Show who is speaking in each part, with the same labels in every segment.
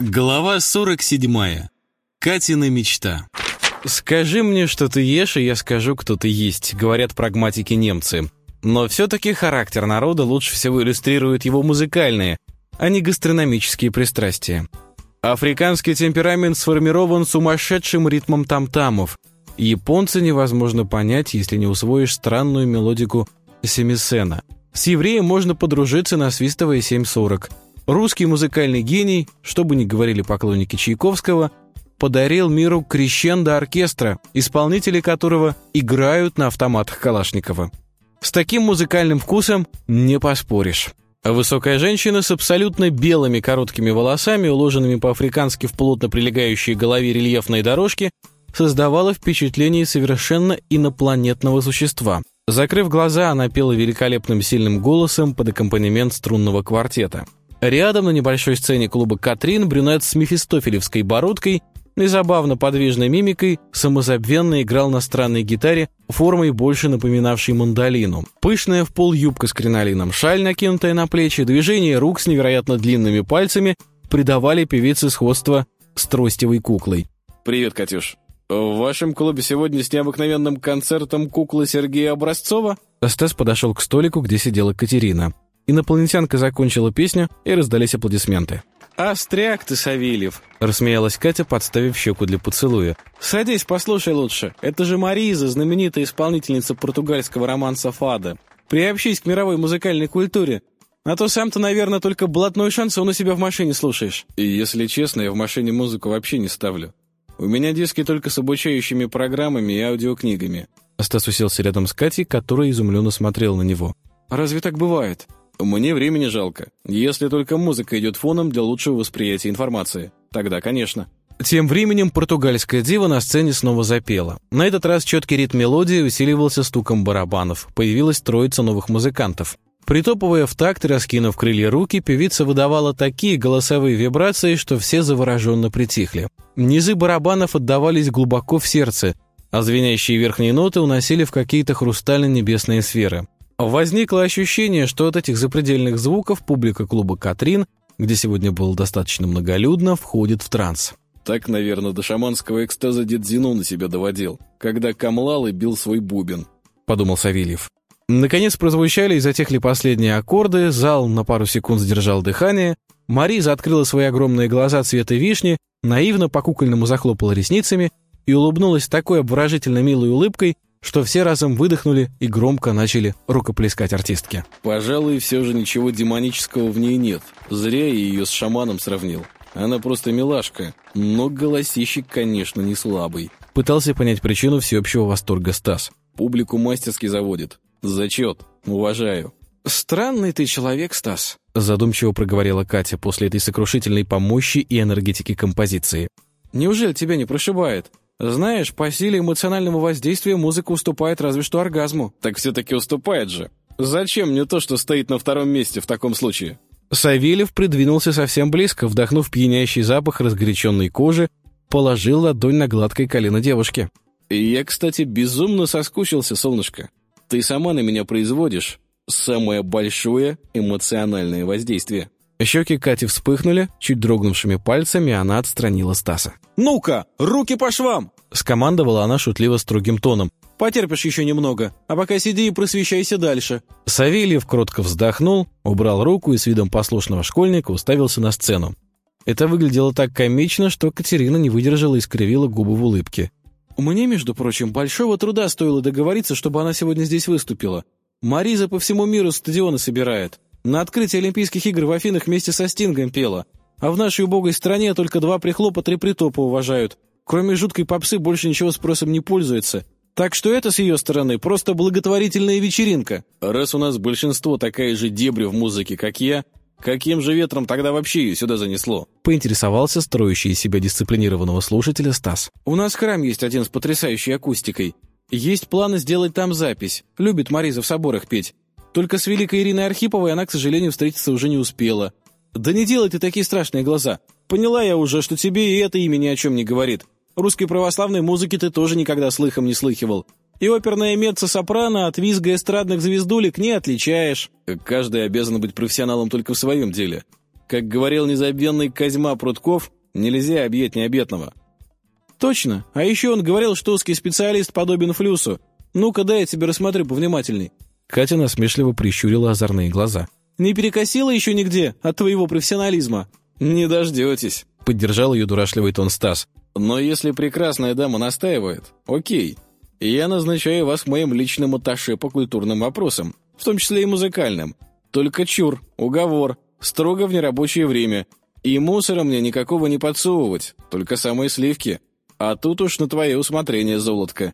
Speaker 1: Глава 47. Катина мечта.
Speaker 2: «Скажи мне, что ты ешь, и я скажу, кто ты есть», — говорят прагматики немцы. Но все-таки характер народа лучше всего иллюстрирует его музыкальные, а не гастрономические пристрастия. Африканский темперамент сформирован сумасшедшим ритмом тамтамов. Японца невозможно понять, если не усвоишь странную мелодику семисена. С евреем можно подружиться, насвистывая 7.40. Русский музыкальный гений, что бы ни говорили поклонники Чайковского, подарил миру крещендо-оркестра, исполнители которого играют на автоматах Калашникова. С таким музыкальным вкусом не поспоришь. Высокая женщина с абсолютно белыми короткими волосами, уложенными по-африкански в плотно прилегающие голове рельефные дорожки, создавала впечатление совершенно инопланетного существа. Закрыв глаза, она пела великолепным сильным голосом под аккомпанемент струнного квартета. Рядом на небольшой сцене клуба «Катрин» брюнет с мефистофелевской бородкой и забавно подвижной мимикой самозабвенно играл на странной гитаре, формой больше напоминавшей мандолину. Пышная в пол юбка с кринолином, шаль, накинутая на плечи, движение рук с невероятно длинными пальцами придавали певице сходство с тростевой куклой.
Speaker 3: «Привет, Катюш. В вашем клубе сегодня с необыкновенным концертом куклы Сергея Образцова?»
Speaker 2: Стас подошел к столику, где сидела Катерина. Инопланетянка закончила песню, и раздались аплодисменты.
Speaker 3: «Остряк ты, Савельев!»
Speaker 2: — рассмеялась Катя, подставив щеку для поцелуя.
Speaker 3: «Садись, послушай лучше. Это же Мариза, знаменитая исполнительница португальского романса «Фада». Приобщись к мировой музыкальной культуре. А то сам-то, наверное, только блатной шансон у себя в машине слушаешь».
Speaker 2: И если честно, я в машине музыку вообще не ставлю. У меня диски только с обучающими программами и аудиокнигами. Стас уселся рядом с Катей, которая изумленно смотрела на него.
Speaker 3: «Разве так бывает?»
Speaker 2: Мне времени жалко. Если только музыка идет фоном для лучшего восприятия информации. Тогда, конечно. Тем временем португальская дива на сцене снова запела. На этот раз четкий ритм мелодии усиливался стуком барабанов. Появилась троица новых музыкантов. Притопывая в такт и раскинув крылья руки, певица выдавала такие голосовые вибрации, что все завороженно притихли. Низы барабанов отдавались глубоко в сердце, а звенящие верхние ноты уносили в какие-то хрустально-небесные сферы. Возникло ощущение, что от этих запредельных звуков публика клуба «Катрин», где сегодня было достаточно многолюдно, входит в транс.
Speaker 3: Так, наверное, до шаманского экстаза дед Зину на себя доводил, когда камлал и бил свой бубен, —
Speaker 2: подумал Савельев. Наконец прозвучали и затихли последние аккорды, зал на пару секунд сдержал дыхание, Мариза открыла свои огромные глаза цвета вишни, наивно по-кукольному захлопала ресницами и улыбнулась такой обворожительно милой улыбкой, что все разом выдохнули и громко начали рукоплескать артистке.
Speaker 3: «Пожалуй, все же ничего демонического в ней нет. Зря я ее с шаманом сравнил. Она просто милашка, но голосищик, конечно, не слабый».
Speaker 2: Пытался понять причину всеобщего восторга Стас.
Speaker 3: «Публику мастерски заводит. Зачет. Уважаю».
Speaker 2: «Странный ты человек, Стас», — задумчиво проговорила Катя после этой сокрушительной помощи и энергетики композиции. «Неужели тебя не прошибает? Знаешь, по силе эмоционального воздействия музыка уступает разве что оргазму.
Speaker 3: Так все-таки уступает же. Зачем мне то, что стоит на втором месте в таком случае?
Speaker 2: Савельев придвинулся совсем близко, вдохнув пьянящий запах разгоряченной кожи, положил ладонь на гладкое колено девушки.
Speaker 3: «Я, кстати, безумно соскучился, солнышко. Ты сама на меня производишь самое большое эмоциональное воздействие».
Speaker 2: Щеки Кати вспыхнули, чуть дрогнувшими пальцами она отстранила Стаса.
Speaker 3: «Ну-ка, руки по швам!»
Speaker 2: Скомандовала она шутливо строгим тоном.
Speaker 3: «Потерпишь еще немного, а пока сиди и просвещайся дальше».
Speaker 2: Савельев кротко вздохнул, убрал руку и с видом послушного школьника уставился на сцену. Это выглядело так комично, что Катерина не выдержала и скривила губы в улыбке.
Speaker 3: «Мне, между прочим, большого труда стоило договориться, чтобы она сегодня здесь выступила. Мариза по всему миру стадионы собирает. На открытии Олимпийских игр в Афинах вместе со Стингом пела. А в нашей убогой стране только два прихлопа, три притопа уважают. Кроме жуткой попсы больше ничего спросом не пользуется. Так что это с ее стороны просто благотворительная вечеринка.
Speaker 2: Раз у нас большинство такая же дебри в музыке, как я, каким же ветром тогда вообще ее сюда занесло? Поинтересовался строящий из себя дисциплинированного слушателя Стас.
Speaker 3: У нас храм есть один с потрясающей акустикой. Есть планы сделать там запись. Любит Мариза в соборах петь. Только с великой Ириной Архиповой она, к сожалению, встретиться уже не успела. Да не делай ты такие страшные глаза. Поняла я уже, что тебе и это имя ни о чем не говорит. Русской православной музыки ты тоже никогда слыхом не слыхивал. И оперная меццо-сопрано от визга эстрадных звездулек не отличаешь.
Speaker 2: Каждый обязан быть профессионалом только в своем деле.
Speaker 3: Как говорил незабвенный Козьма Прутков, нельзя объять необъятного. Точно. А еще он говорил, что узкий специалист подобен флюсу. Ну-ка, дай я тебе рассмотрю повнимательней.
Speaker 2: Катя насмешливо прищурила озорные глаза.
Speaker 3: Не перекосила еще нигде от твоего профессионализма? Не дождетесь.
Speaker 2: Поддержал ее дурашливый тон Стас.
Speaker 3: Но если прекрасная дама настаивает, окей. Я назначаю вас моим личным атташе по культурным вопросам, в том числе и музыкальным. Только чур, уговор, строго в нерабочее время. И мусора мне никакого не подсовывать, только самые сливки. А тут уж на твое усмотрение, золотко.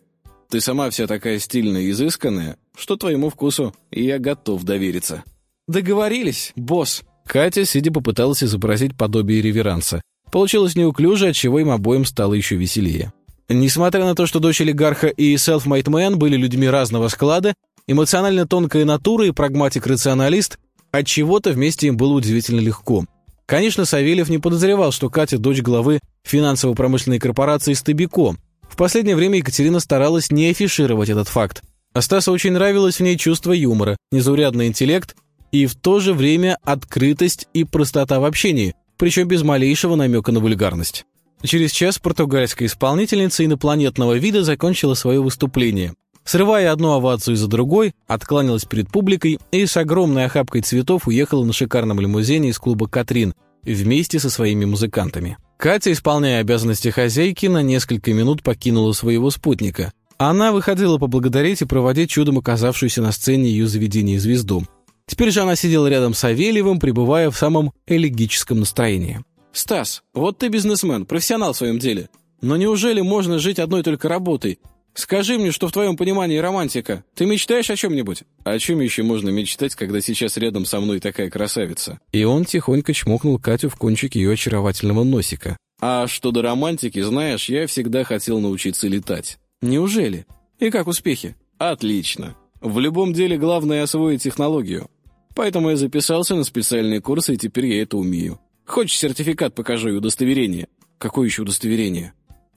Speaker 3: Ты сама вся такая стильная и изысканная, что твоему вкусу я готов довериться». «Договорились, босс».
Speaker 2: Катя, сидя, попыталась изобразить подобие реверанса. Получилось неуклюже, отчего им обоим стало еще веселее. Несмотря на то, что дочь олигарха и self-made были людьми разного склада, эмоционально тонкая натура и прагматик-рационалист, от чего то вместе им было удивительно легко. Конечно, Савельев не подозревал, что Катя – дочь главы финансово-промышленной корпорации «Стабико», в последнее время Екатерина старалась не афишировать этот факт. А очень нравилось в ней чувство юмора, незаурядный интеллект и в то же время открытость и простота в общении, причем без малейшего намека на вульгарность. Через час португальская исполнительница инопланетного вида закончила свое выступление. Срывая одну овацию за другой, откланялась перед публикой и с огромной охапкой цветов уехала на шикарном лимузине из клуба «Катрин» вместе со своими музыкантами. Катя, исполняя обязанности хозяйки, на несколько минут покинула своего спутника. Она выходила поблагодарить и проводить чудом оказавшуюся на сцене ее заведение звезду. Теперь же она сидела рядом с Савельевым, пребывая в самом элегическом настроении.
Speaker 3: «Стас, вот ты бизнесмен, профессионал в своем деле. Но неужели можно жить одной только работой? Скажи мне, что в твоем понимании романтика. Ты мечтаешь о чем-нибудь? О чем еще можно мечтать, когда сейчас рядом со мной такая красавица?
Speaker 2: И он тихонько чмокнул Катю в кончик ее очаровательного носика.
Speaker 3: А что до романтики, знаешь, я всегда хотел научиться летать. Неужели? И как успехи? Отлично. В любом деле главное освоить технологию. Поэтому я записался на специальные курсы, и теперь я это умею. Хочешь сертификат покажу и удостоверение? Какое еще удостоверение?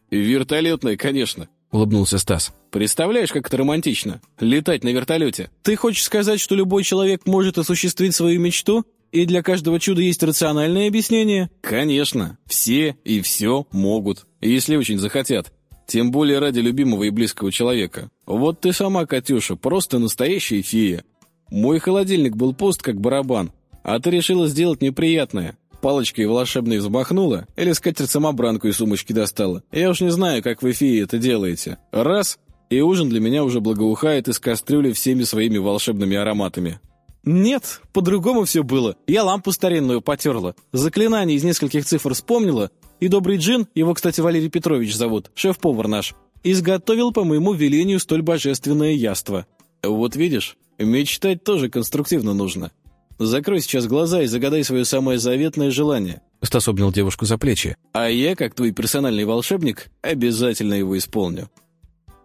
Speaker 3: Вертолетное, конечно
Speaker 2: улыбнулся Стас.
Speaker 3: «Представляешь, как это романтично? Летать на вертолете. Ты хочешь сказать, что любой человек может осуществить свою мечту? И для каждого чуда есть рациональное объяснение?» «Конечно. Все и все могут, если очень захотят. Тем более ради любимого и близкого человека. Вот ты сама, Катюша, просто настоящая фея. Мой холодильник был пуст, как барабан, а ты решила сделать неприятное палочкой волшебной взмахнула или скатерть-самобранку из сумочки достала. Я уж не знаю, как вы, феи, это делаете. Раз, и ужин для меня уже благоухает из кастрюли всеми своими волшебными ароматами. «Нет, по-другому все было. Я лампу старинную потерла, заклинание из нескольких цифр вспомнила, и добрый джин, его, кстати, Валерий Петрович зовут, шеф-повар наш, изготовил по моему велению столь божественное яство. Вот видишь, мечтать тоже конструктивно нужно. Закрой сейчас глаза и загадай свое самое заветное желание».
Speaker 2: Стас обнял девушку за плечи.
Speaker 3: «А я, как твой персональный волшебник, обязательно его исполню».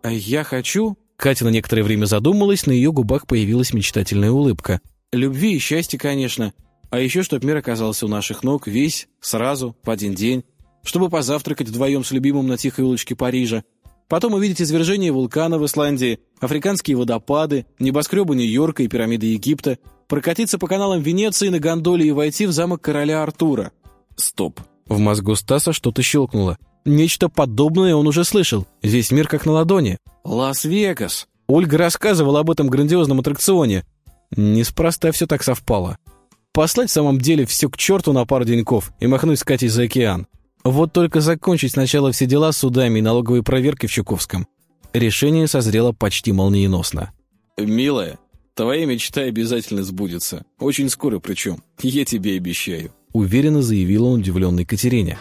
Speaker 2: «А я хочу...» Катя на некоторое время задумалась, на ее губах появилась мечтательная улыбка.
Speaker 3: «Любви и счастья, конечно. А еще, чтоб мир оказался у наших ног весь, сразу, в один день. Чтобы позавтракать вдвоем с любимым на тихой улочке Парижа. Потом увидеть извержение вулкана в Исландии, африканские водопады, небоскребы Нью-Йорка и пирамиды Египта, прокатиться по каналам Венеции на гондоле и войти в замок короля Артура. Стоп.
Speaker 2: В мозгу Стаса что-то щелкнуло. Нечто подобное он уже слышал. Весь мир как на ладони.
Speaker 3: Лас-Вегас.
Speaker 2: Ольга рассказывала об этом грандиозном аттракционе. Неспроста все так совпало. Послать в самом деле все к черту на пару деньков и махнуть с Катей за океан. Вот только закончить сначала все дела с судами и налоговой проверкой в Чуковском. Решение созрело почти молниеносно.
Speaker 3: «Милая, Твоя мечта обязательно сбудется. Очень скоро причем. Я тебе обещаю.
Speaker 2: Уверенно заявила он удивленной Катерине.